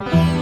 you.